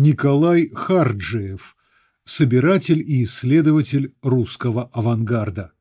Николай Харджиев, собиратель и исследователь русского авангарда.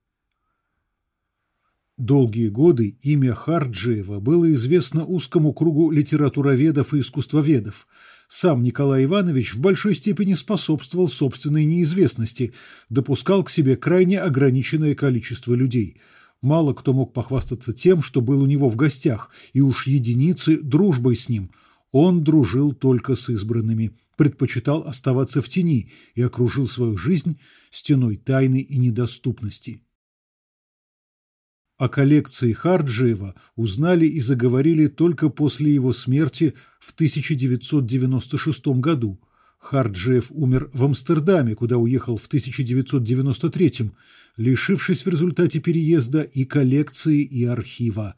Долгие годы имя Харджиева было известно узкому кругу литературоведов и искусствоведов. Сам Николай Иванович в большой степени способствовал собственной неизвестности, допускал к себе крайне ограниченное количество людей. Мало кто мог похвастаться тем, что был у него в гостях, и уж единицы дружбой с ним. Он дружил только с избранными – предпочитал оставаться в тени и окружил свою жизнь стеной тайны и недоступности. О коллекции Харджиева узнали и заговорили только после его смерти в 1996 году. Харджиев умер в Амстердаме, куда уехал в 1993 лишившись в результате переезда и коллекции, и архива.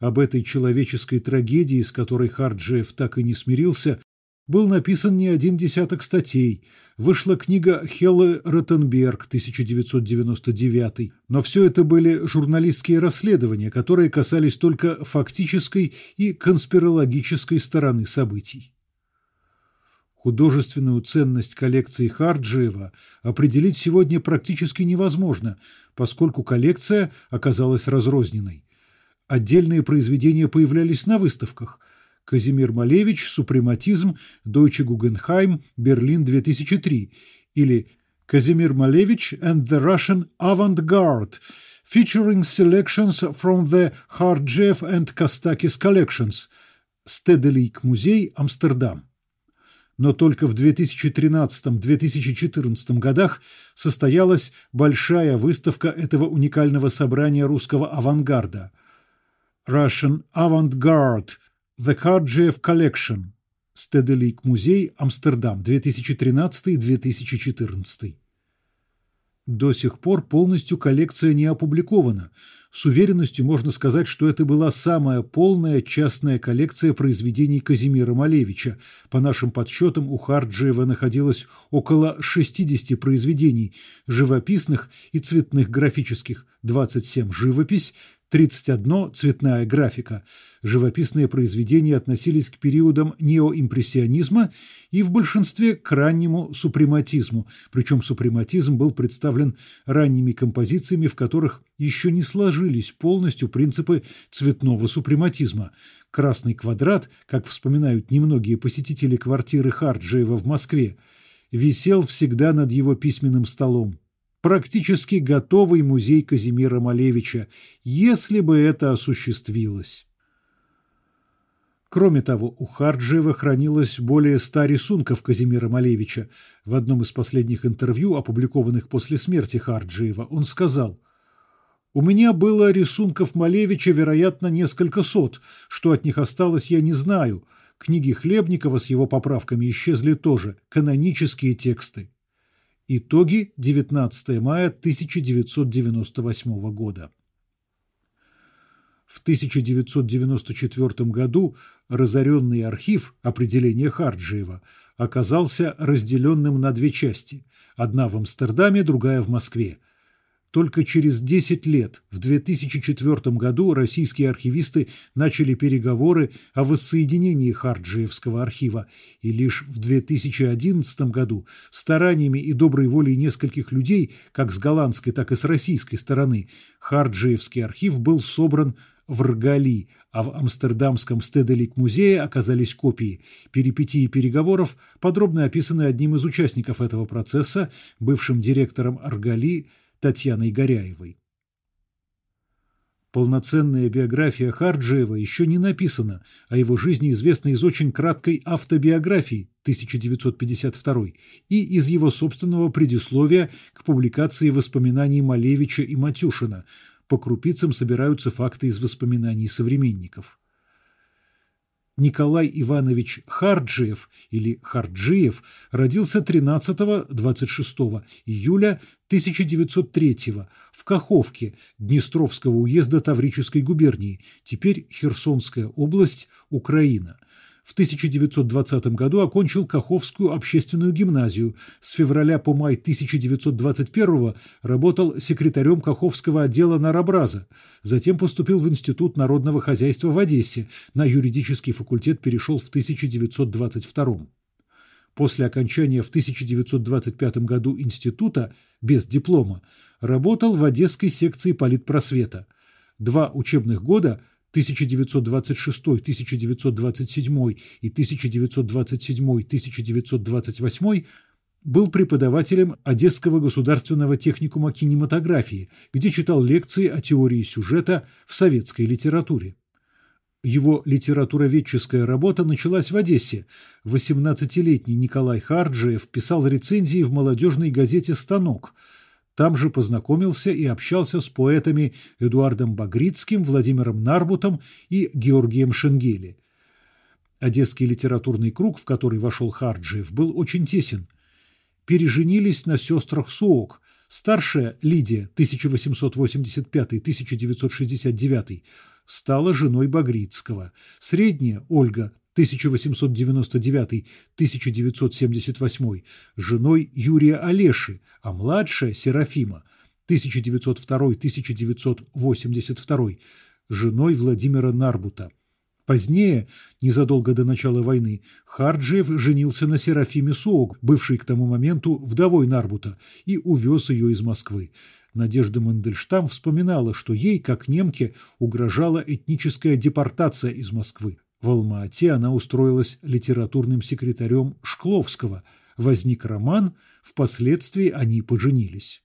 Об этой человеческой трагедии, с которой Харджиев так и не смирился, был написан не один десяток статей, вышла книга Хеллы Ротенберг 1999, но все это были журналистские расследования, которые касались только фактической и конспирологической стороны событий. Художественную ценность коллекции Харджиева определить сегодня практически невозможно, поскольку коллекция оказалась разрозненной. Отдельные произведения появлялись на выставках – Казимир Малевич, Супрематизм, Deutsche Guggenheim, Берлин 2003 или Казимир Малевич and the Russian Avant-Garde, featuring selections from the Hardjev and Kostakis collections, Стеделик музей, Амстердам. Но только в 2013-2014 годах состоялась большая выставка этого уникального собрания русского авангарда Russian Avant-Garde – The Kardjev Collection. Стеделик музей, Амстердам, 2013-2014. До сих пор полностью коллекция не опубликована. С уверенностью можно сказать, что это была самая полная частная коллекция произведений Казимира Малевича. По нашим подсчетам, у Харджиева находилось около 60 произведений – живописных и цветных графических, 27 – живопись, 31 – цветная графика. Живописные произведения относились к периодам неоимпрессионизма и в большинстве к раннему супрематизму, причем супрематизм был представлен ранними композициями, в которых еще не сложились полностью принципы цветного супрематизма. «Красный квадрат», как вспоминают немногие посетители квартиры Харджиева в Москве, висел всегда над его письменным столом практически готовый музей Казимира Малевича, если бы это осуществилось. Кроме того, у Харджиева хранилось более ста рисунков Казимира Малевича. В одном из последних интервью, опубликованных после смерти Харджиева, он сказал «У меня было рисунков Малевича, вероятно, несколько сот. Что от них осталось, я не знаю. Книги Хлебникова с его поправками исчезли тоже. Канонические тексты». Итоги 19 мая 1998 года. В 1994 году разоренный архив определения Харджиева оказался разделенным на две части, одна в Амстердаме, другая в Москве. Только через 10 лет, в 2004 году, российские архивисты начали переговоры о воссоединении Харджиевского архива, и лишь в 2011 году стараниями и доброй волей нескольких людей, как с голландской, так и с российской стороны, Харджиевский архив был собран в Ргали, а в Амстердамском Стеделик-музее оказались копии. Перипетии переговоров подробно описаны одним из участников этого процесса, бывшим директором Ргали Татьяной Горяевой. Полноценная биография Харджиева еще не написана, а его жизни известна из очень краткой автобиографии 1952 и из его собственного предисловия к публикации воспоминаний Малевича и Матюшина. По крупицам собираются факты из воспоминаний современников. Николай Иванович Харджиев или Харджиев родился 13-26 июля 1903 в Каховке Днестровского уезда Таврической губернии, теперь Херсонская область, Украина. В 1920 году окончил Каховскую общественную гимназию. С февраля по май 1921 работал секретарем Каховского отдела Нарабраза. Затем поступил в Институт народного хозяйства в Одессе. На юридический факультет перешел в 1922 После окончания в 1925 году института без диплома работал в Одесской секции политпросвета. Два учебных года 1926, 1927 и 1927, 1928 был преподавателем Одесского государственного техникума кинематографии, где читал лекции о теории сюжета в советской литературе. Его литературоведческая работа началась в Одессе. 18-летний Николай Харджиев писал рецензии в молодежной газете «Станок», там же познакомился и общался с поэтами Эдуардом Багрицким, Владимиром Нарбутом и Георгием Шенгели. Одесский литературный круг, в который вошел Харджиев, был очень тесен. Переженились на сестрах Суок. Старшая Лидия, 1885-1969, стала женой Багрицкого. Средняя Ольга, 1899-1978, женой Юрия Олеши, а младшая Серафима 1902-1982, женой Владимира Нарбута. Позднее, незадолго до начала войны, Харджиев женился на Серафиме Суок, бывшей к тому моменту вдовой Нарбута, и увез ее из Москвы. Надежда Мандельштам вспоминала, что ей, как немке, угрожала этническая депортация из Москвы. В Алма-Ате она устроилась литературным секретарем Шкловского. Возник роман, впоследствии они поженились.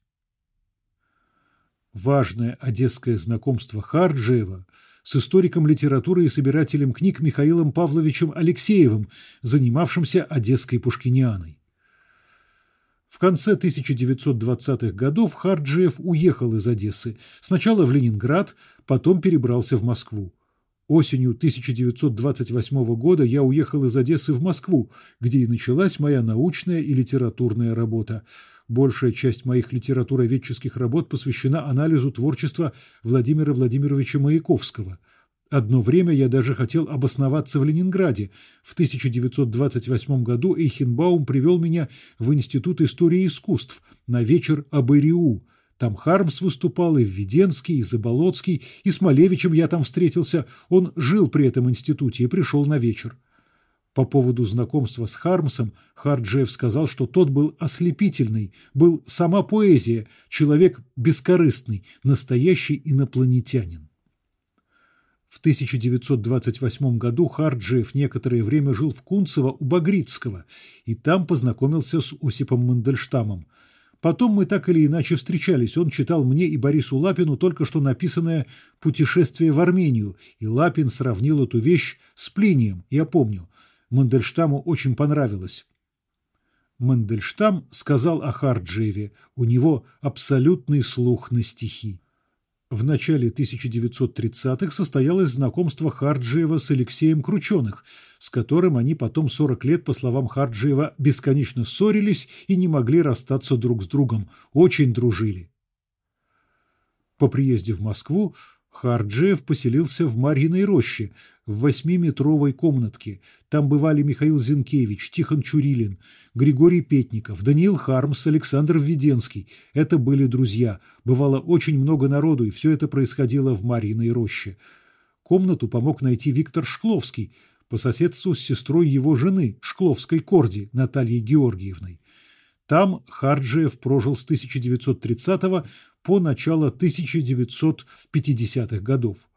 Важное одесское знакомство Харджиева с историком литературы и собирателем книг Михаилом Павловичем Алексеевым, занимавшимся одесской пушкинианой. В конце 1920-х годов Харджиев уехал из Одессы, сначала в Ленинград, потом перебрался в Москву. Осенью 1928 года я уехал из Одессы в Москву, где и началась моя научная и литературная работа. Большая часть моих литературоведческих работ посвящена анализу творчества Владимира Владимировича Маяковского. Одно время я даже хотел обосноваться в Ленинграде. В 1928 году Эйхенбаум привел меня в Институт истории искусств на вечер об ИРИУ – там Хармс выступал, и Введенский, и Заболоцкий, и с Малевичем я там встретился. Он жил при этом институте и пришел на вечер. По поводу знакомства с Хармсом Харджиев сказал, что тот был ослепительный, был сама поэзия, человек бескорыстный, настоящий инопланетянин. В 1928 году Харджиев некоторое время жил в Кунцево у Багрицкого и там познакомился с Осипом Мандельштамом. Потом мы так или иначе встречались. Он читал мне и Борису Лапину только что написанное «Путешествие в Армению», и Лапин сравнил эту вещь с Плинием, я помню. Мандельштаму очень понравилось. Мандельштам сказал о Харджиеве, у него абсолютный слух на стихи. В начале 1930-х состоялось знакомство Харджиева с Алексеем Крученых, с которым они потом 40 лет, по словам Харджиева, бесконечно ссорились и не могли расстаться друг с другом, очень дружили. По приезде в Москву Харджиев поселился в Марьиной роще, в восьмиметровой комнатке. Там бывали Михаил Зинкевич, Тихон Чурилин, Григорий Петников, Даниил Хармс, Александр Введенский. Это были друзья. Бывало очень много народу, и все это происходило в Марьиной роще. Комнату помог найти Виктор Шкловский, по соседству с сестрой его жены, Шкловской Корди, Натальей Георгиевной. Там Харджиев прожил с 1930 по начало 1950-х годов.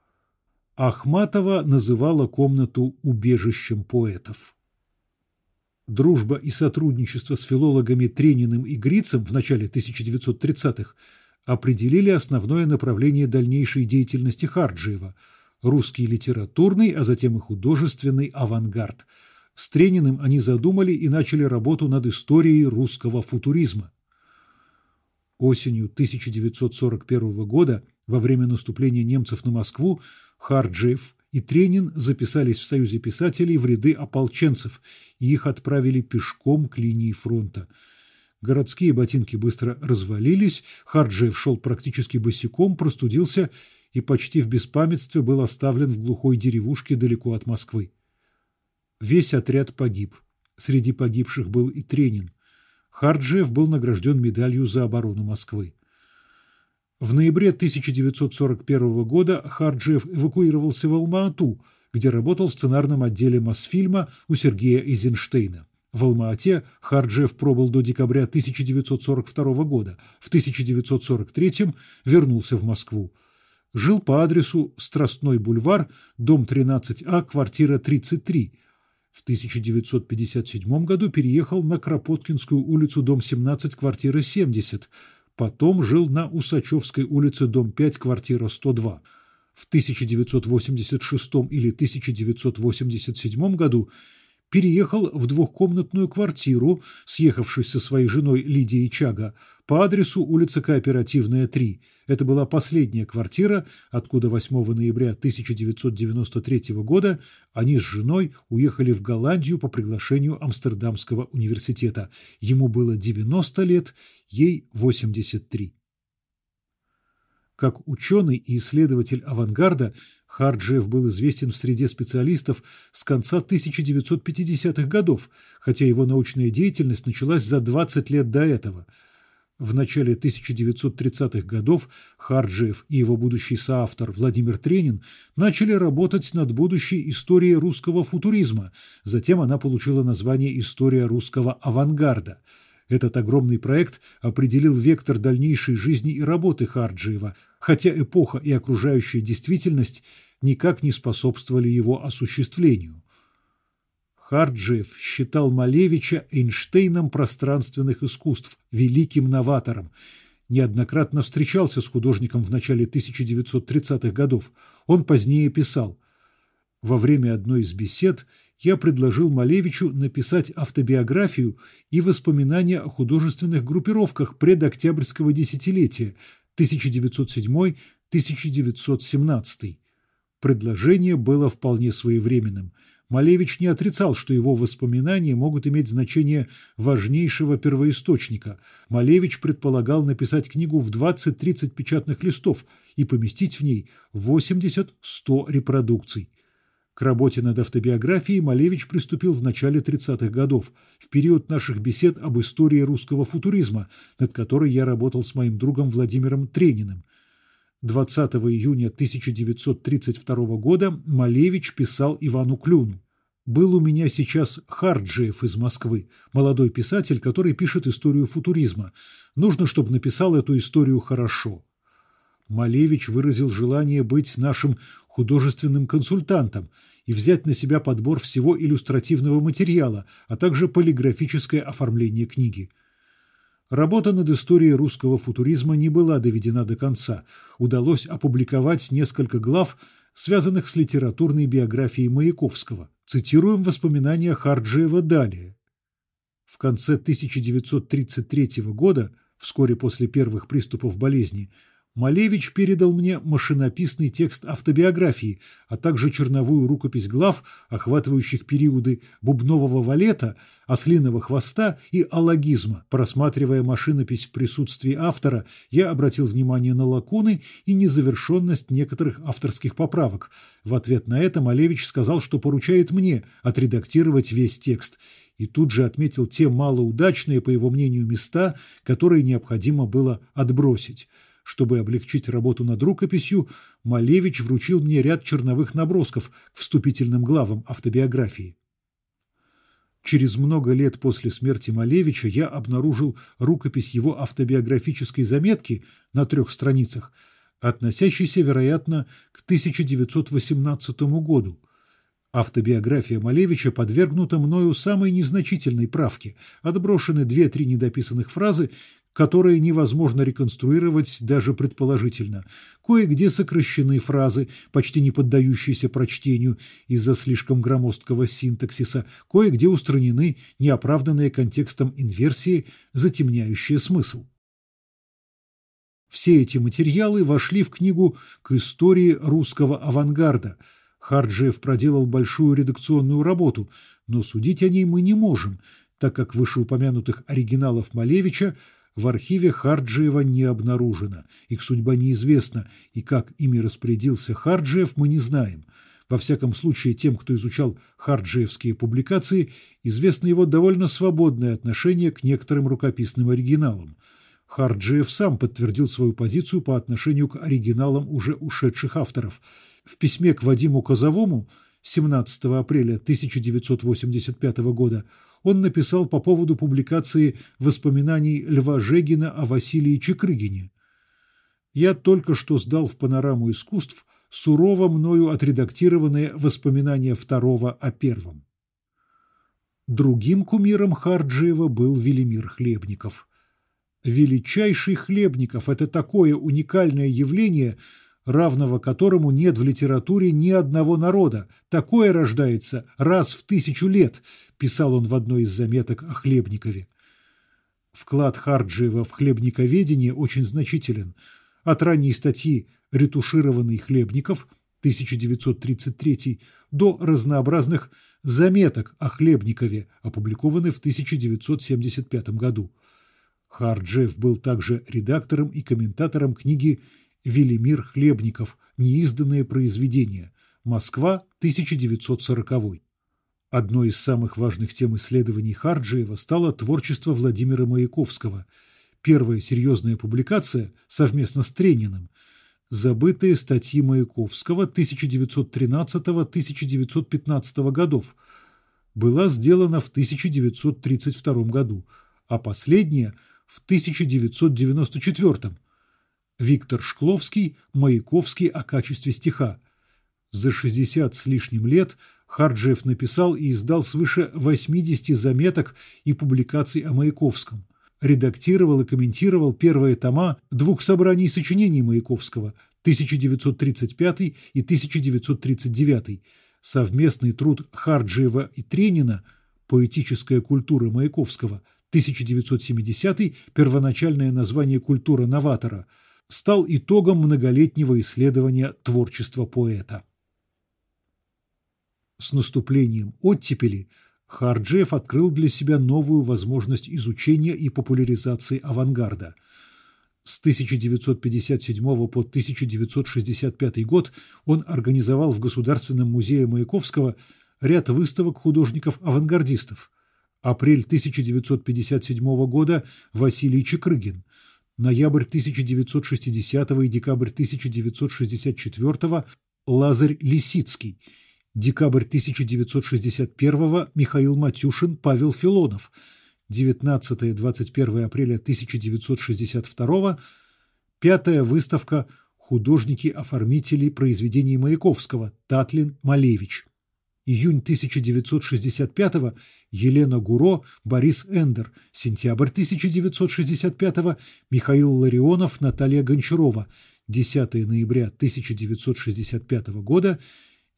Ахматова называла комнату убежищем поэтов. Дружба и сотрудничество с филологами Трениным и Грицем в начале 1930-х определили основное направление дальнейшей деятельности Харджиева – русский литературный, а затем и художественный авангард. С Трениным они задумали и начали работу над историей русского футуризма. Осенью 1941 года, во время наступления немцев на Москву, Харджиев и Тренин записались в Союзе писателей в ряды ополченцев, и их отправили пешком к линии фронта. Городские ботинки быстро развалились, Харджиев шел практически босиком, простудился и почти в беспамятстве был оставлен в глухой деревушке далеко от Москвы. Весь отряд погиб. Среди погибших был и Тренин. Харджиев был награжден медалью за оборону Москвы. В ноябре 1941 года Харджиев эвакуировался в Алма-Ату, где работал в сценарном отделе Мосфильма у Сергея Эйзенштейна. В Алма-Ате Харджиев пробыл до декабря 1942 года. В 1943 вернулся в Москву. Жил по адресу Страстной бульвар, дом 13А, квартира 33. В 1957 году переехал на Кропоткинскую улицу, дом 17, квартира 70. Потом жил на Усачевской улице, дом 5, квартира 102. В 1986 или 1987 году переехал в двухкомнатную квартиру, съехавшись со своей женой Лидией Чага, по адресу улица Кооперативная, 3. Это была последняя квартира, откуда 8 ноября 1993 года они с женой уехали в Голландию по приглашению Амстердамского университета. Ему было 90 лет, ей 83. Как ученый и исследователь авангарда, Харджиев был известен в среде специалистов с конца 1950-х годов, хотя его научная деятельность началась за 20 лет до этого. В начале 1930-х годов Харджиев и его будущий соавтор Владимир Тренин начали работать над будущей историей русского футуризма, затем она получила название «История русского авангарда». Этот огромный проект определил вектор дальнейшей жизни и работы Харджиева, хотя эпоха и окружающая действительность никак не способствовали его осуществлению. Харджиев считал Малевича Эйнштейном пространственных искусств, великим новатором. Неоднократно встречался с художником в начале 1930-х годов. Он позднее писал «Во время одной из бесед я предложил Малевичу написать автобиографию и воспоминания о художественных группировках предоктябрьского десятилетия 1907-1917. Предложение было вполне своевременным. Малевич не отрицал, что его воспоминания могут иметь значение важнейшего первоисточника. Малевич предполагал написать книгу в 20-30 печатных листов и поместить в ней 80-100 репродукций. К работе над автобиографией Малевич приступил в начале 30-х годов, в период наших бесед об истории русского футуризма, над которой я работал с моим другом Владимиром Трениным. 20 июня 1932 года Малевич писал Ивану Клюну. «Был у меня сейчас Харджиев из Москвы, молодой писатель, который пишет историю футуризма. Нужно, чтобы написал эту историю хорошо. Малевич выразил желание быть нашим художественным консультантом и взять на себя подбор всего иллюстративного материала, а также полиграфическое оформление книги. Работа над историей русского футуризма не была доведена до конца. Удалось опубликовать несколько глав, связанных с литературной биографией Маяковского. Цитируем воспоминания Харджиева далее. В конце 1933 года, вскоре после первых приступов болезни, Малевич передал мне машинописный текст автобиографии, а также черновую рукопись глав, охватывающих периоды бубнового валета, ослиного хвоста и алогизма. Просматривая машинопись в присутствии автора, я обратил внимание на лакуны и незавершенность некоторых авторских поправок. В ответ на это Малевич сказал, что поручает мне отредактировать весь текст – и тут же отметил те малоудачные, по его мнению, места, которые необходимо было отбросить. Чтобы облегчить работу над рукописью, Малевич вручил мне ряд черновых набросков к вступительным главам автобиографии. Через много лет после смерти Малевича я обнаружил рукопись его автобиографической заметки на трех страницах, относящейся, вероятно, к 1918 году. Автобиография Малевича подвергнута мною самой незначительной правке. Отброшены две-три недописанных фразы, которые невозможно реконструировать даже предположительно. Кое-где сокращены фразы, почти не поддающиеся прочтению из-за слишком громоздкого синтаксиса, кое-где устранены неоправданные контекстом инверсии, затемняющие смысл. Все эти материалы вошли в книгу «К истории русского авангарда». Харджиев проделал большую редакционную работу, но судить о ней мы не можем, так как вышеупомянутых оригиналов Малевича в архиве Харджиева не обнаружено, их судьба неизвестна, и как ими распорядился Харджиев, мы не знаем. Во всяком случае, тем, кто изучал харджиевские публикации, известно его довольно свободное отношение к некоторым рукописным оригиналам. Харджиев сам подтвердил свою позицию по отношению к оригиналам уже ушедших авторов. В письме к Вадиму Козовому 17 апреля 1985 года он написал по поводу публикации воспоминаний Льва Жегина о Василии Чекрыгине. «Я только что сдал в панораму искусств сурово мною отредактированные воспоминания второго о первом». Другим кумиром Харджиева был Велимир Хлебников. Величайший Хлебников – это такое уникальное явление – равного которому нет в литературе ни одного народа. Такое рождается раз в тысячу лет, писал он в одной из заметок о Хлебникове. Вклад Харджиева в хлебниковедение очень значителен. От ранней статьи «Ретушированный Хлебников» 1933 до разнообразных заметок о Хлебникове, опубликованных в 1975 году. Харджиев был также редактором и комментатором книги Велимир Хлебников. Неизданные произведения. Москва, 1940. Одной из самых важных тем исследований Харджиева стало творчество Владимира Маяковского. Первая серьезная публикация совместно с Трениным «Забытые статьи Маяковского 1913-1915 годов» была сделана в 1932 году, а последняя – в 1994 Виктор Шкловский, Маяковский о качестве стиха. За 60 с лишним лет Харджиев написал и издал свыше 80 заметок и публикаций о Маяковском. Редактировал и комментировал первые тома двух собраний сочинений Маяковского 1935 и 1939, совместный труд Харджиева и Тренина «Поэтическая культура Маяковского» 1970 первоначальное название «Культура новатора» стал итогом многолетнего исследования творчества поэта. С наступлением оттепели Харджиев открыл для себя новую возможность изучения и популяризации авангарда. С 1957 по 1965 год он организовал в Государственном музее Маяковского ряд выставок художников-авангардистов. Апрель 1957 года Василий Чекрыгин – ноябрь 1960 и декабрь 1964 Лазарь Лисицкий, декабрь 1961 Михаил Матюшин, Павел Филонов, 19-21 апреля 1962 пятая выставка «Художники-оформители произведений Маяковского» Татлин Малевич июнь 1965 Елена Гуро, Борис Эндер, сентябрь 1965 Михаил Ларионов, Наталья Гончарова, 10 ноября 1965 года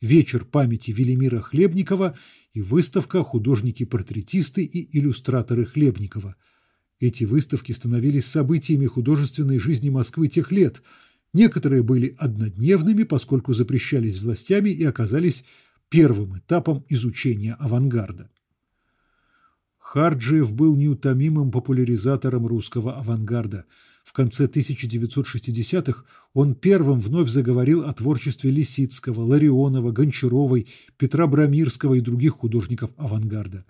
вечер памяти Велимира Хлебникова и выставка «Художники-портретисты и иллюстраторы Хлебникова». Эти выставки становились событиями художественной жизни Москвы тех лет. Некоторые были однодневными, поскольку запрещались властями и оказались первым этапом изучения авангарда. Харджиев был неутомимым популяризатором русского авангарда. В конце 1960-х он первым вновь заговорил о творчестве Лисицкого, Ларионова, Гончаровой, Петра Брамирского и других художников авангарда.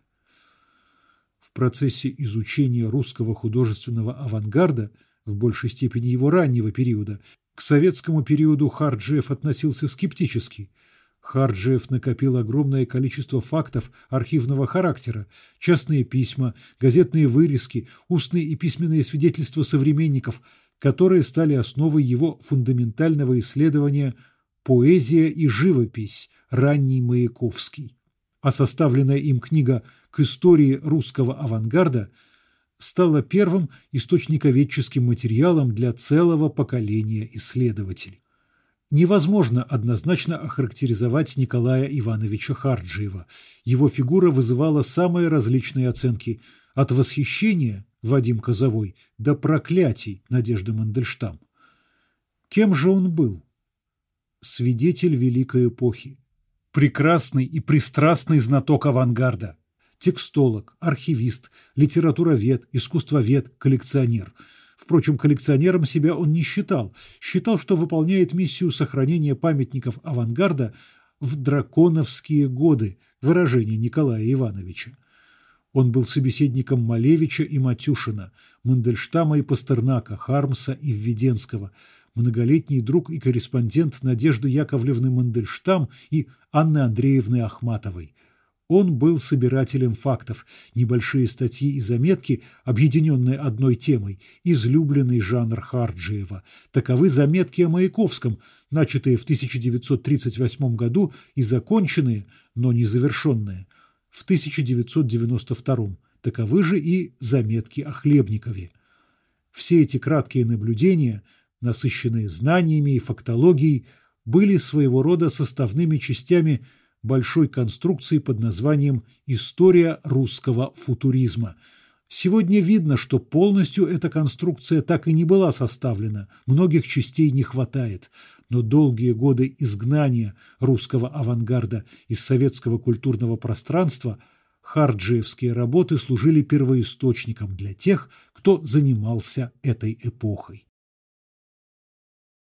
В процессе изучения русского художественного авангарда, в большей степени его раннего периода, к советскому периоду Харджиев относился скептически – Харджиев накопил огромное количество фактов архивного характера, частные письма, газетные вырезки, устные и письменные свидетельства современников, которые стали основой его фундаментального исследования «Поэзия и живопись. Ранний Маяковский». А составленная им книга «К истории русского авангарда» стала первым источниковедческим материалом для целого поколения исследователей. Невозможно однозначно охарактеризовать Николая Ивановича Харджиева. Его фигура вызывала самые различные оценки – от восхищения Вадим Козовой до проклятий Надежда Мандельштам. Кем же он был? Свидетель великой эпохи. Прекрасный и пристрастный знаток авангарда. Текстолог, архивист, литературовед, искусствовед, коллекционер – Впрочем, коллекционером себя он не считал. Считал, что выполняет миссию сохранения памятников авангарда в драконовские годы, выражение Николая Ивановича. Он был собеседником Малевича и Матюшина, Мандельштама и Пастернака, Хармса и Введенского, многолетний друг и корреспондент Надежды Яковлевны Мандельштам и Анны Андреевны Ахматовой. Он был собирателем фактов, небольшие статьи и заметки, объединенные одной темой, излюбленный жанр Харджиева. Таковы заметки о Маяковском, начатые в 1938 году и законченные, но не завершенные, в 1992. Таковы же и заметки о Хлебникове. Все эти краткие наблюдения, насыщенные знаниями и фактологией, были своего рода составными частями – большой конструкции под названием «История русского футуризма». Сегодня видно, что полностью эта конструкция так и не была составлена, многих частей не хватает, но долгие годы изгнания русского авангарда из советского культурного пространства харджиевские работы служили первоисточником для тех, кто занимался этой эпохой.